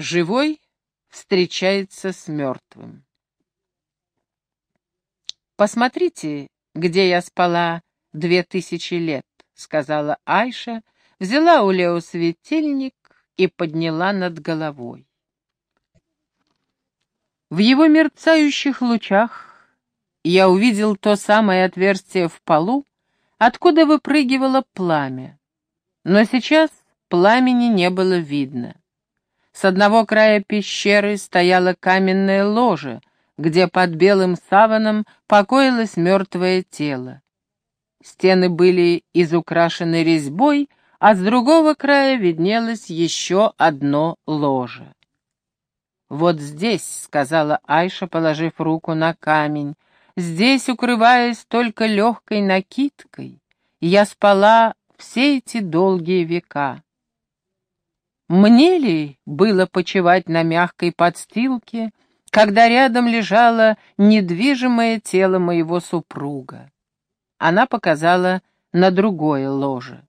Живой встречается с мертвым. «Посмотрите, где я спала две тысячи лет», — сказала Айша, взяла у Лео светильник и подняла над головой. В его мерцающих лучах я увидел то самое отверстие в полу, откуда выпрыгивало пламя. Но сейчас пламени не было видно. С одного края пещеры стояло каменное ложе, где под белым саваном покоилось мертвое тело. Стены были изукрашены резьбой, а с другого края виднелось еще одно ложе. «Вот здесь», — сказала Айша, положив руку на камень, — «здесь, укрываясь только легкой накидкой, я спала все эти долгие века. Мне ли было почивать на мягкой подстилке, когда рядом лежало недвижимое тело моего супруга? Она показала на другое ложе.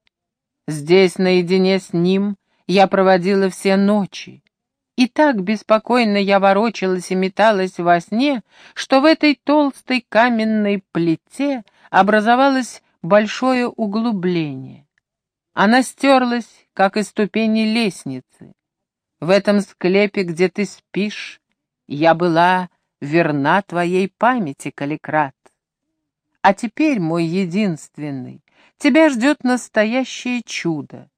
Здесь, наедине с ним, я проводила все ночи. И так беспокойно я ворочалась и металась во сне, что в этой толстой каменной плите образовалось большое углубление. Она стерлась, как и ступени лестницы. В этом склепе, где ты спишь, я была верна твоей памяти, Каликрат. А теперь, мой единственный, тебя ждет настоящее чудо.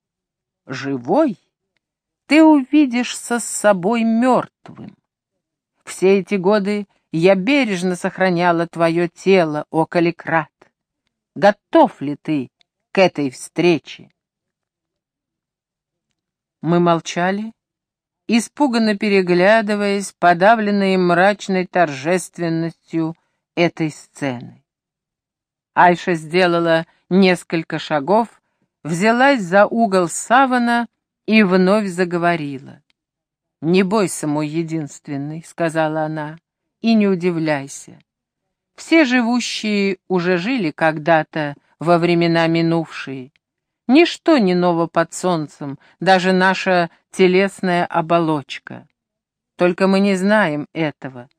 Живой ты увидишься с собой мертвым. Все эти годы я бережно сохраняла твое тело, о Каликрат. Готов ли ты к этой встрече? Мы молчали, испуганно переглядываясь, подавленные мрачной торжественностью этой сцены. Айша сделала несколько шагов, взялась за угол савана и вновь заговорила. «Не бойся, мой единственный», — сказала она, — «и не удивляйся. Все живущие уже жили когда-то во времена минувшие. Ничто не ново под солнцем, даже наша телесная оболочка. Только мы не знаем этого,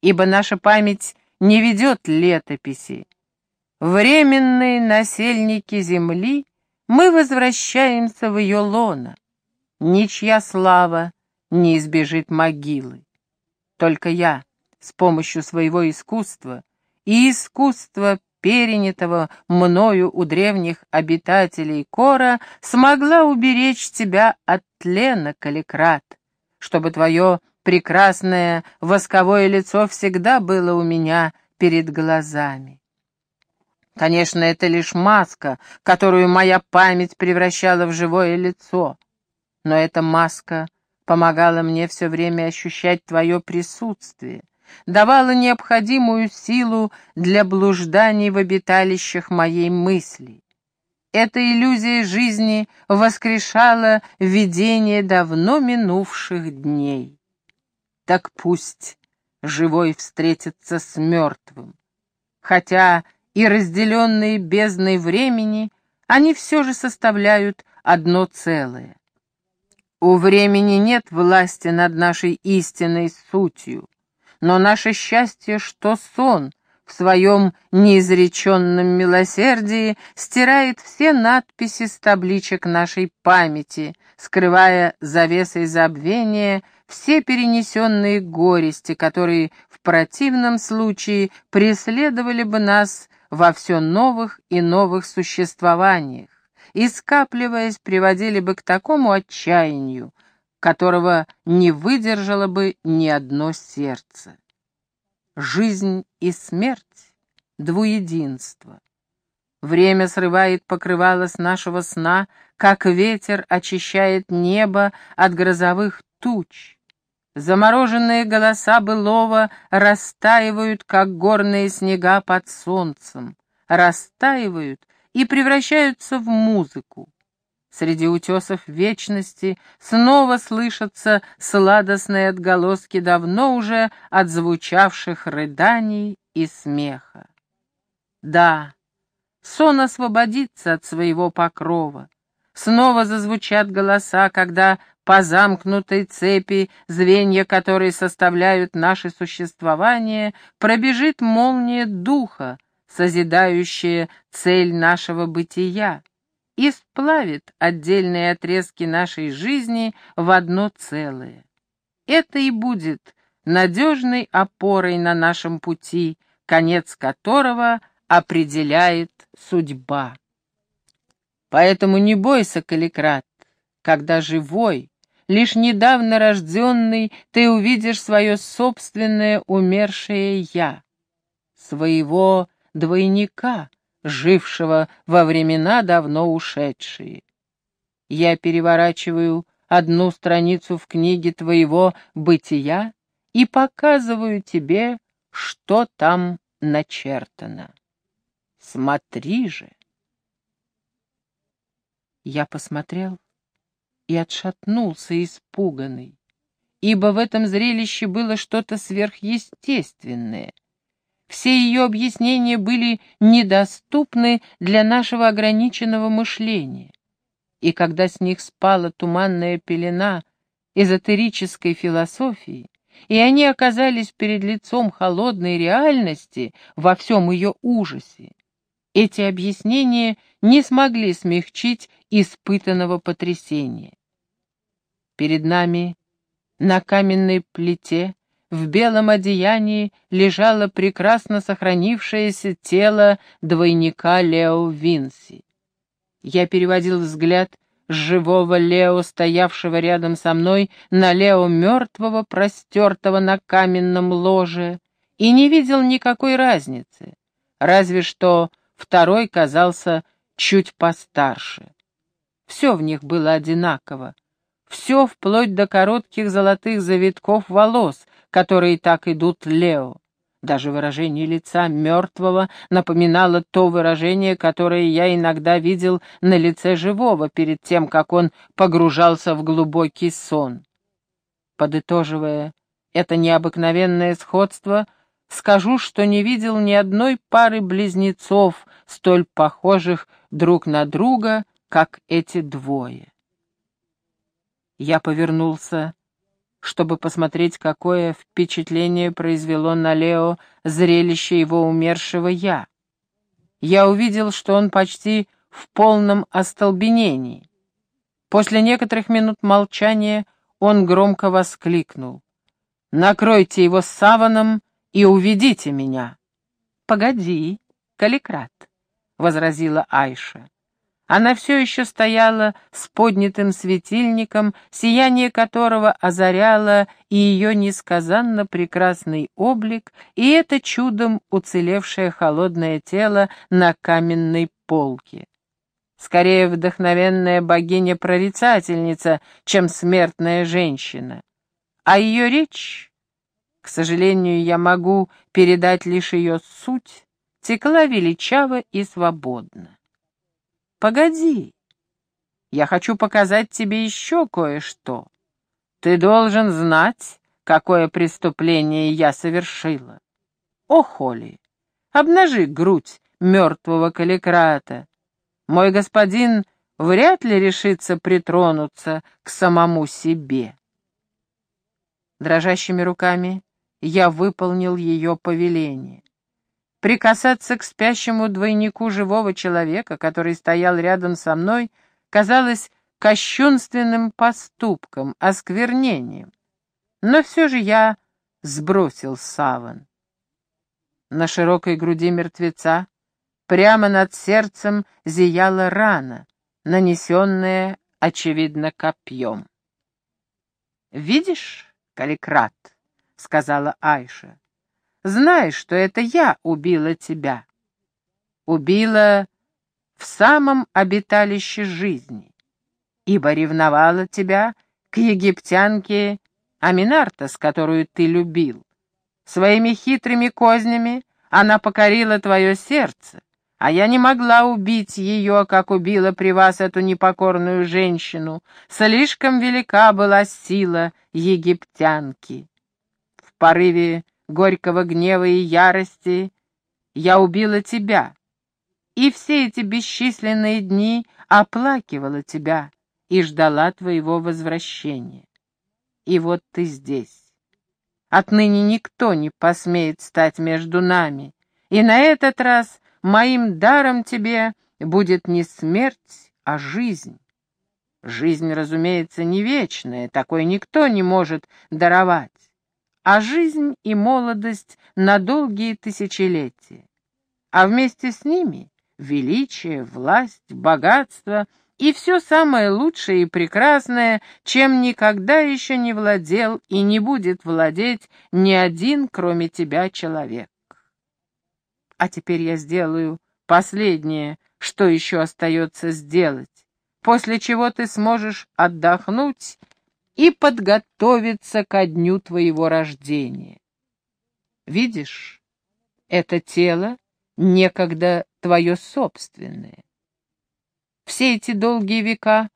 ибо наша память не ведет летописи. Временные насельники земли, мы возвращаемся в ее лоно. Ничья слава не избежит могилы. Только я с помощью своего искусства и искусства, перенятого мною у древних обитателей Кора, смогла уберечь тебя от тлена, Каликрат, чтобы твое прекрасное восковое лицо всегда было у меня перед глазами. Конечно, это лишь маска, которую моя память превращала в живое лицо, но эта маска помогала мне все время ощущать твое присутствие, давала необходимую силу для блужданий в обиталищах моей мысли. Эта иллюзия жизни воскрешала видение давно минувших дней. Так пусть живой встретится с мертвым. Хотя и разделенные бездной времени, они все же составляют одно целое. У времени нет власти над нашей истинной сутью но наше счастье, что сон в своем неизреченном милосердии стирает все надписи с табличек нашей памяти, скрывая завесой забвения все перенесенные горести, которые в противном случае преследовали бы нас во все новых и новых существованиях и, скапливаясь, приводили бы к такому отчаянию, которого не выдержало бы ни одно сердце. Жизнь и смерть — двуединство. Время срывает покрывало с нашего сна, как ветер очищает небо от грозовых туч. Замороженные голоса былого растаивают, как горные снега под солнцем, растаивают и превращаются в музыку. Среди утесов вечности снова слышатся сладостные отголоски давно уже отзвучавших рыданий и смеха. Да, сон освободится от своего покрова. Снова зазвучат голоса, когда по замкнутой цепи, звенья которой составляют наше существование, пробежит молния духа, созидающая цель нашего бытия, и сплавит отдельные отрезки нашей жизни в одно целое. Это и будет надежной опорой на нашем пути, конец которого определяет судьба. Поэтому не бойся, Каликрат, когда живой, лишь недавно рожденный, ты увидишь свое собственное умершее «я», своего двойника, жившего во времена давно ушедшие. Я переворачиваю одну страницу в книге твоего бытия и показываю тебе, что там начертано. Смотри же. Я посмотрел и отшатнулся испуганный, ибо в этом зрелище было что-то сверхъестественное. Все ее объяснения были недоступны для нашего ограниченного мышления. И когда с них спала туманная пелена эзотерической философии, и они оказались перед лицом холодной реальности во всем ее ужасе, эти объяснения не смогли смягчить испытанного потрясения. Перед нами на каменной плите в белом одеянии лежало прекрасно сохранившееся тело двойника Лео Винси. Я переводил взгляд с живого Лео, стоявшего рядом со мной, на Лео мертвого, простертого на каменном ложе, и не видел никакой разницы, разве что второй казался чуть постарше. Все в них было одинаково, все вплоть до коротких золотых завитков волос, которые так идут Лео. Даже выражение лица мертвого напоминало то выражение, которое я иногда видел на лице живого перед тем, как он погружался в глубокий сон. Подытоживая это необыкновенное сходство, скажу, что не видел ни одной пары близнецов, столь похожих друг на друга, как эти двое. Я повернулся, чтобы посмотреть, какое впечатление произвело на Лео зрелище его умершего «я». Я увидел, что он почти в полном остолбенении. После некоторых минут молчания он громко воскликнул. «Накройте его саваном и уведите меня!» «Погоди, Каликрат!» возразила Айша. Она все еще стояла с поднятым светильником, сияние которого озаряло и ее несказанно прекрасный облик, и это чудом уцелевшее холодное тело на каменной полке. Скорее вдохновенная богиня-прорицательница, чем смертная женщина. А ее речь, к сожалению, я могу передать лишь ее суть, текла величаво и свободно. «Погоди, я хочу показать тебе еще кое-что. Ты должен знать, какое преступление я совершила. О, Холли, обнажи грудь мертвого каликрата. Мой господин вряд ли решится притронуться к самому себе». Дрожащими руками я выполнил ее повеление. Прикасаться к спящему двойнику живого человека, который стоял рядом со мной, казалось кощунственным поступком, осквернением. Но все же я сбросил саван. На широкой груди мертвеца прямо над сердцем зияла рана, нанесенная, очевидно, копьем. «Видишь, Каликрат?» — сказала Айша. Знай, что это я убила тебя. Убила в самом обиталище жизни, ибо ревновала тебя к египтянке Аминартас, которую ты любил. Своими хитрыми кознями она покорила твое сердце, а я не могла убить ее, как убила при вас эту непокорную женщину. Слишком велика была сила египтянки. В порыве горького гнева и ярости, я убила тебя, и все эти бесчисленные дни оплакивала тебя, и ждала твоего возвращения. И вот ты здесь. Отныне никто не посмеет стать между нами, и на этот раз моим даром тебе будет не смерть, а жизнь. Жизнь, разумеется, не вечная, такой никто не может даровать, а жизнь и молодость на долгие тысячелетия. А вместе с ними величие, власть, богатство и все самое лучшее и прекрасное, чем никогда еще не владел и не будет владеть ни один, кроме тебя, человек. А теперь я сделаю последнее, что еще остается сделать после чего ты сможешь отдохнуть и подготовиться ко дню твоего рождения. Видишь, это тело некогда твое собственное. Все эти долгие века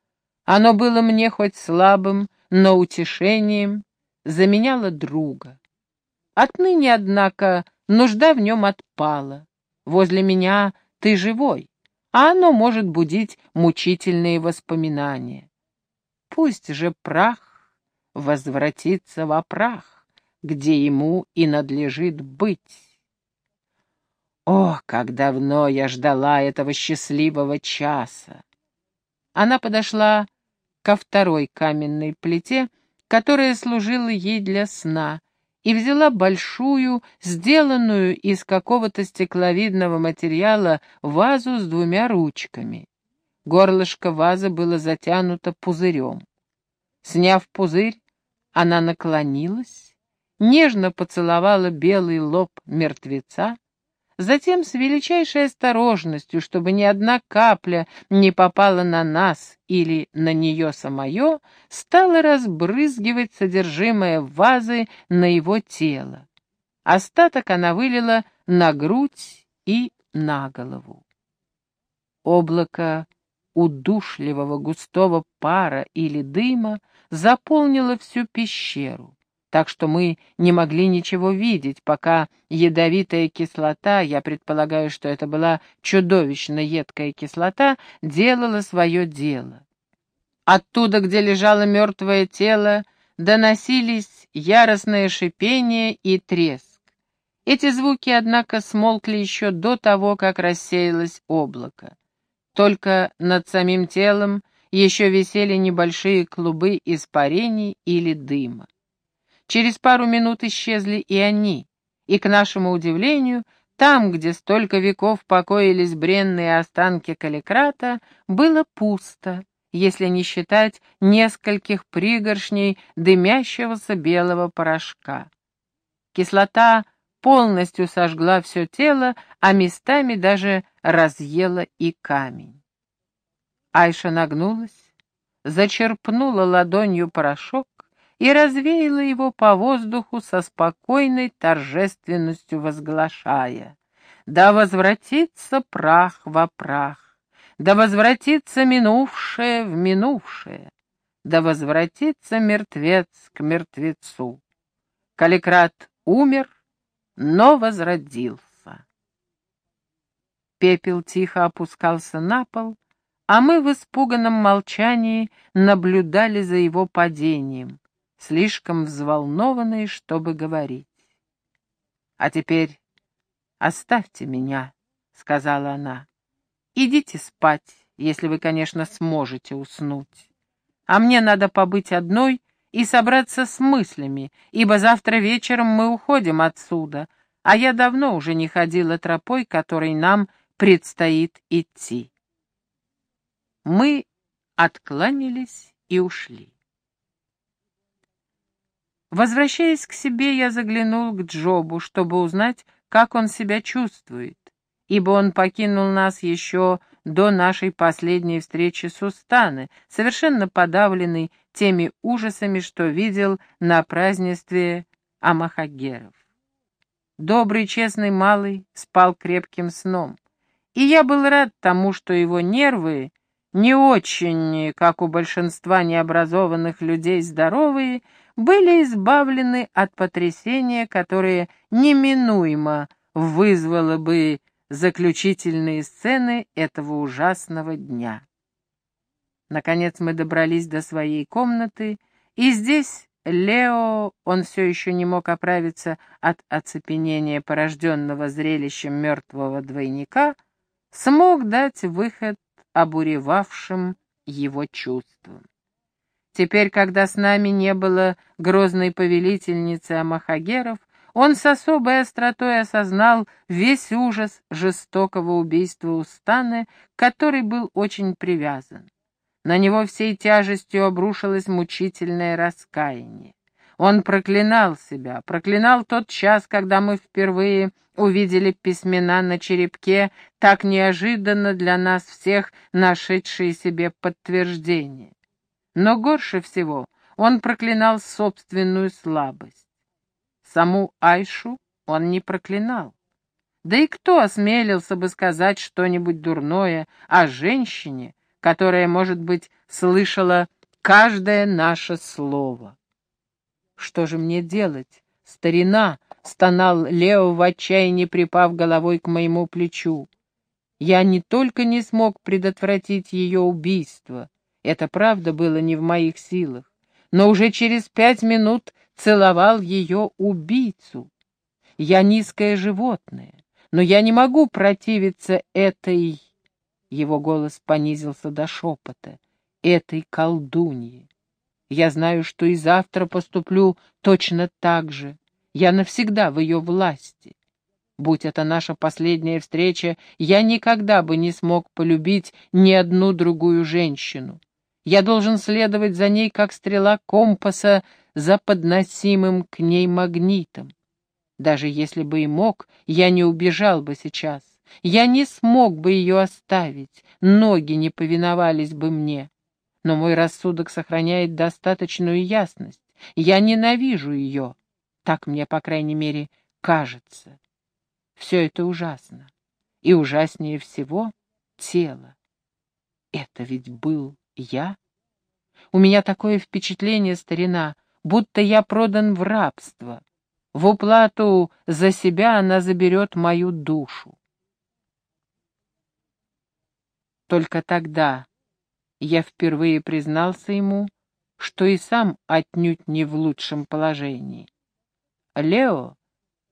оно было мне хоть слабым, но утешением, заменяло друга. Отныне, однако, нужда в нем отпала. Возле меня ты живой, а оно может будить мучительные воспоминания. Пусть же прах возвратится во прах, где ему и надлежит быть. О, как давно я ждала этого счастливого часа! Она подошла ко второй каменной плите, которая служила ей для сна, и взяла большую, сделанную из какого-то стекловидного материала, вазу с двумя ручками. Горлышко вазы было затянуто пузырем. Сняв пузырь, она наклонилась, нежно поцеловала белый лоб мертвеца, Затем с величайшей осторожностью, чтобы ни одна капля не попала на нас или на нее самое, стала разбрызгивать содержимое вазы на его тело. Остаток она вылила на грудь и на голову. Облако удушливого густого пара или дыма заполнило всю пещеру так что мы не могли ничего видеть, пока ядовитая кислота, я предполагаю, что это была чудовищно едкая кислота, делала свое дело. Оттуда, где лежало мертвое тело, доносились яростное шипение и треск. Эти звуки, однако, смолкли еще до того, как рассеялось облако. Только над самим телом еще висели небольшие клубы испарений или дыма. Через пару минут исчезли и они, и, к нашему удивлению, там, где столько веков покоились бренные останки каликрата, было пусто, если не считать нескольких пригоршней дымящегося белого порошка. Кислота полностью сожгла все тело, а местами даже разъела и камень. Айша нагнулась, зачерпнула ладонью порошок и развеяла его по воздуху со спокойной торжественностью возглашая «Да возвратится прах во прах, да возвратится минувшее в минувшее, да возвратится мертвец к мертвецу». Каликрат умер, но возродился. Пепел тихо опускался на пол, а мы в испуганном молчании наблюдали за его падением слишком взволнованные, чтобы говорить. «А теперь оставьте меня», — сказала она. «Идите спать, если вы, конечно, сможете уснуть. А мне надо побыть одной и собраться с мыслями, ибо завтра вечером мы уходим отсюда, а я давно уже не ходила тропой, которой нам предстоит идти». Мы откланялись и ушли. Возвращаясь к себе, я заглянул к Джобу, чтобы узнать, как он себя чувствует, ибо он покинул нас еще до нашей последней встречи с Устаны, совершенно подавленный теми ужасами, что видел на празднестве Амахагеров. Добрый, честный малый спал крепким сном, и я был рад тому, что его нервы, не очень, как у большинства необразованных людей, здоровые, были избавлены от потрясения, которое неминуемо вызвало бы заключительные сцены этого ужасного дня. Наконец мы добрались до своей комнаты, и здесь Лео, он все еще не мог оправиться от оцепенения, порожденного зрелищем мертвого двойника, смог дать выход обуревавшим его чувствам. Теперь, когда с нами не было грозной повелительницы Амахагеров, он с особой остротой осознал весь ужас жестокого убийства Устаны, который был очень привязан. На него всей тяжестью обрушилось мучительное раскаяние. Он проклинал себя, проклинал тот час, когда мы впервые увидели письмена на черепке, так неожиданно для нас всех нашедшие себе подтверждение. Но горше всего он проклинал собственную слабость. Саму Айшу он не проклинал. Да и кто осмелился бы сказать что-нибудь дурное о женщине, которая, может быть, слышала каждое наше слово? Что же мне делать, старина? — стонал Лео в отчаянии, припав головой к моему плечу. Я не только не смог предотвратить ее убийство, это правда было не в моих силах, но уже через пять минут целовал ее убийцу. Я низкое животное, но я не могу противиться этой... Его голос понизился до шепота. Этой колдуньи. Я знаю, что и завтра поступлю точно так же. Я навсегда в ее власти. Будь это наша последняя встреча, я никогда бы не смог полюбить ни одну другую женщину. Я должен следовать за ней, как стрела компаса, за подносимым к ней магнитом. Даже если бы и мог, я не убежал бы сейчас. Я не смог бы ее оставить, ноги не повиновались бы мне. Но мой рассудок сохраняет достаточную ясность. Я ненавижу ее. Так мне, по крайней мере, кажется. Все это ужасно. И ужаснее всего тело. Это ведь был я? У меня такое впечатление, старина, будто я продан в рабство. В уплату за себя она заберет мою душу. Только тогда я впервые признался ему, что и сам отнюдь не в лучшем положении. Лео,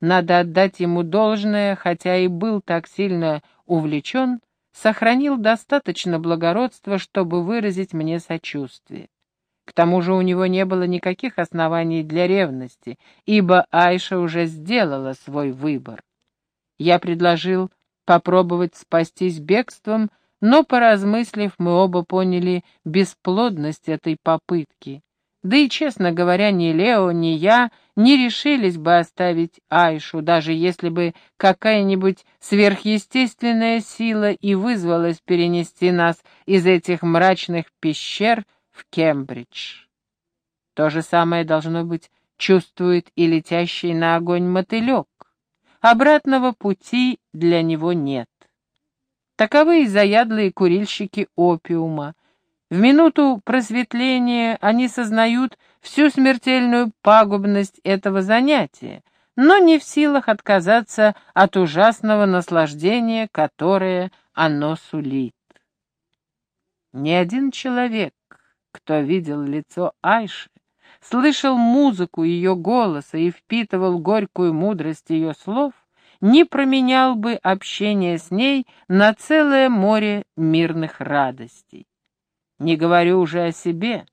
надо отдать ему должное, хотя и был так сильно увлечен, сохранил достаточно благородства, чтобы выразить мне сочувствие. К тому же у него не было никаких оснований для ревности, ибо Айша уже сделала свой выбор. Я предложил попробовать спастись бегством, но, поразмыслив, мы оба поняли бесплодность этой попытки. Да и, честно говоря, ни Лео, ни я не решились бы оставить Айшу, даже если бы какая-нибудь сверхъестественная сила и вызвалась перенести нас из этих мрачных пещер в Кембридж. То же самое, должно быть, чувствует и летящий на огонь мотылек. Обратного пути для него нет. Таковы и заядлые курильщики опиума, в минуту просветления они сознают всю смертельную пагубность этого занятия, но не в силах отказаться от ужасного наслаждения, которое оно сулит. Ни один человек, кто видел лицо Айши, слышал музыку ее голоса и впитывал горькую мудрость ее слов, не променял бы общение с ней на целое море мирных радостей. Не говорю уже о себе.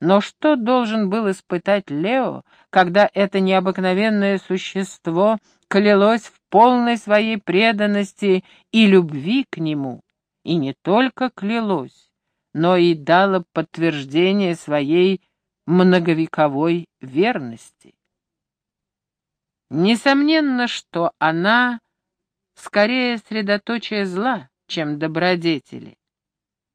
Но что должен был испытать Лео, когда это необыкновенное существо клялось в полной своей преданности и любви к нему? И не только клялось, но и дало подтверждение своей многовековой верности. Несомненно, что она скорее средоточие зла, чем добродетели.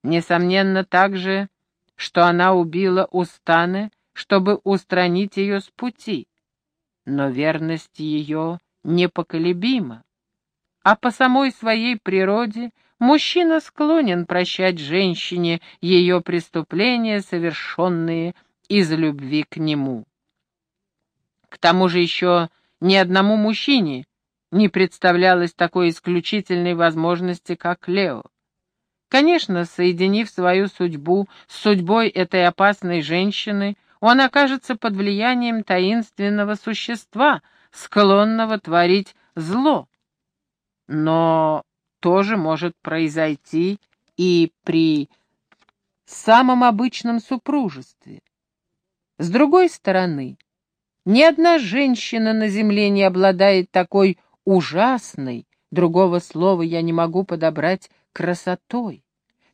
Несомненно также, что она убила Устаны, чтобы устранить ее с пути. Но верность ее непоколебима. А по самой своей природе мужчина склонен прощать женщине ее преступления, совершенные из любви к нему. К тому же еще ни одному мужчине не представлялось такой исключительной возможности, как Лео. Конечно, соединив свою судьбу с судьбой этой опасной женщины, он окажется под влиянием таинственного существа, склонного творить зло. Но тоже может произойти и при самом обычном супружестве. С другой стороны, ни одна женщина на земле не обладает такой ужасной, другого слова я не могу подобрать, красотой,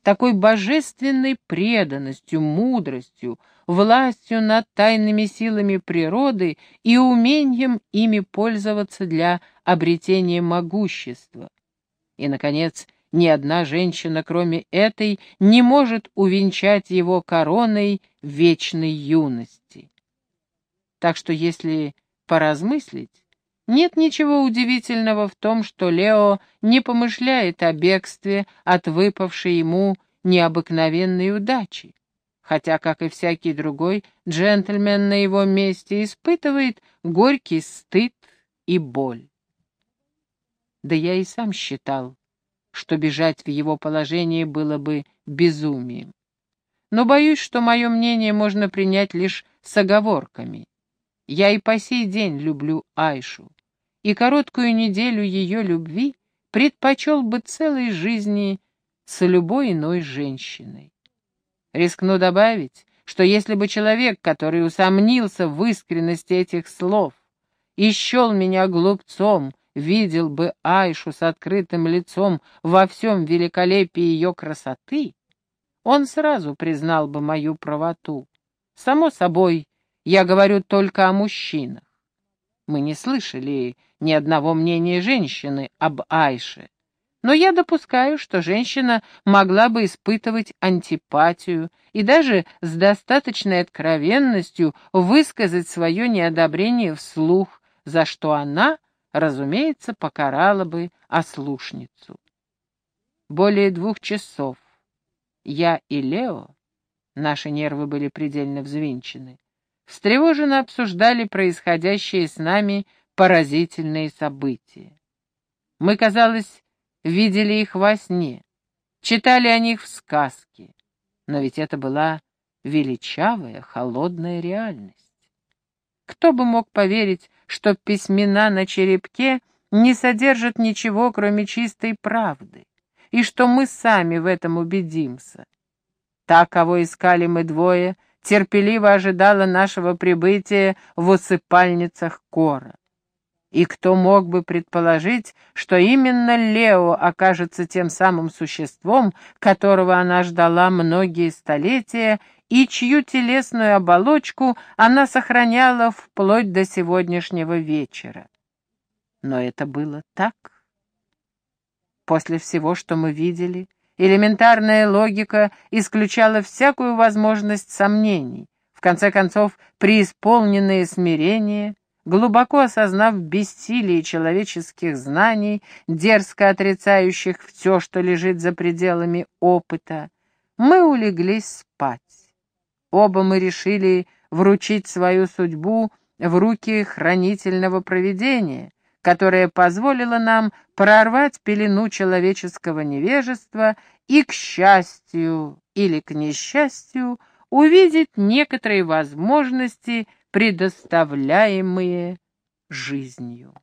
такой божественной преданностью, мудростью, властью над тайными силами природы и умением ими пользоваться для обретения могущества. И, наконец, ни одна женщина, кроме этой, не может увенчать его короной вечной юности. Так что, если поразмыслить, нет ничего удивительного в том, что Лео не помышляет о бегстве от выпавшей ему необыкновенной удачи, хотя, как и всякий другой, джентльмен на его месте испытывает горький стыд и боль. Да я и сам считал, что бежать в его положении было бы безумием. Но боюсь, что мое мнение можно принять лишь с оговорками. Я и по сей день люблю Айшу и короткую неделю ее любви предпочел бы целой жизни с любой иной женщиной. Рискну добавить, что если бы человек, который усомнился в искренности этих слов и меня глупцом, видел бы Айшу с открытым лицом во всем великолепии ее красоты, он сразу признал бы мою правоту. Само собой, я говорю только о мужчинах. Мы не слышали ни одного мнения женщины об Айше. Но я допускаю, что женщина могла бы испытывать антипатию и даже с достаточной откровенностью высказать свое неодобрение вслух, за что она, разумеется, покарала бы ослушницу. Более двух часов я и Лео, наши нервы были предельно взвинчены, встревоженно обсуждали происходящие с нами поразительные события. Мы, казалось, видели их во сне, читали о них в сказке, но ведь это была величавая, холодная реальность. Кто бы мог поверить, что письмена на черепке не содержат ничего, кроме чистой правды, и что мы сами в этом убедимся? Та, кого искали мы двое, терпеливо ожидала нашего прибытия в усыпальницах Кора. И кто мог бы предположить, что именно Лео окажется тем самым существом, которого она ждала многие столетия и чью телесную оболочку она сохраняла вплоть до сегодняшнего вечера. Но это было так. После всего, что мы видели, элементарная логика исключала всякую возможность сомнений. В конце концов, преисполненное смирение — глубоко осознав бессилие человеческих знаний, дерзко отрицающих все, что лежит за пределами опыта, мы улеглись спать. Оба мы решили вручить свою судьбу в руки хранительного провидения, которое позволило нам прорвать пелену человеческого невежества и, к счастью или к несчастью, увидеть некоторые возможности предоставляемые жизнью.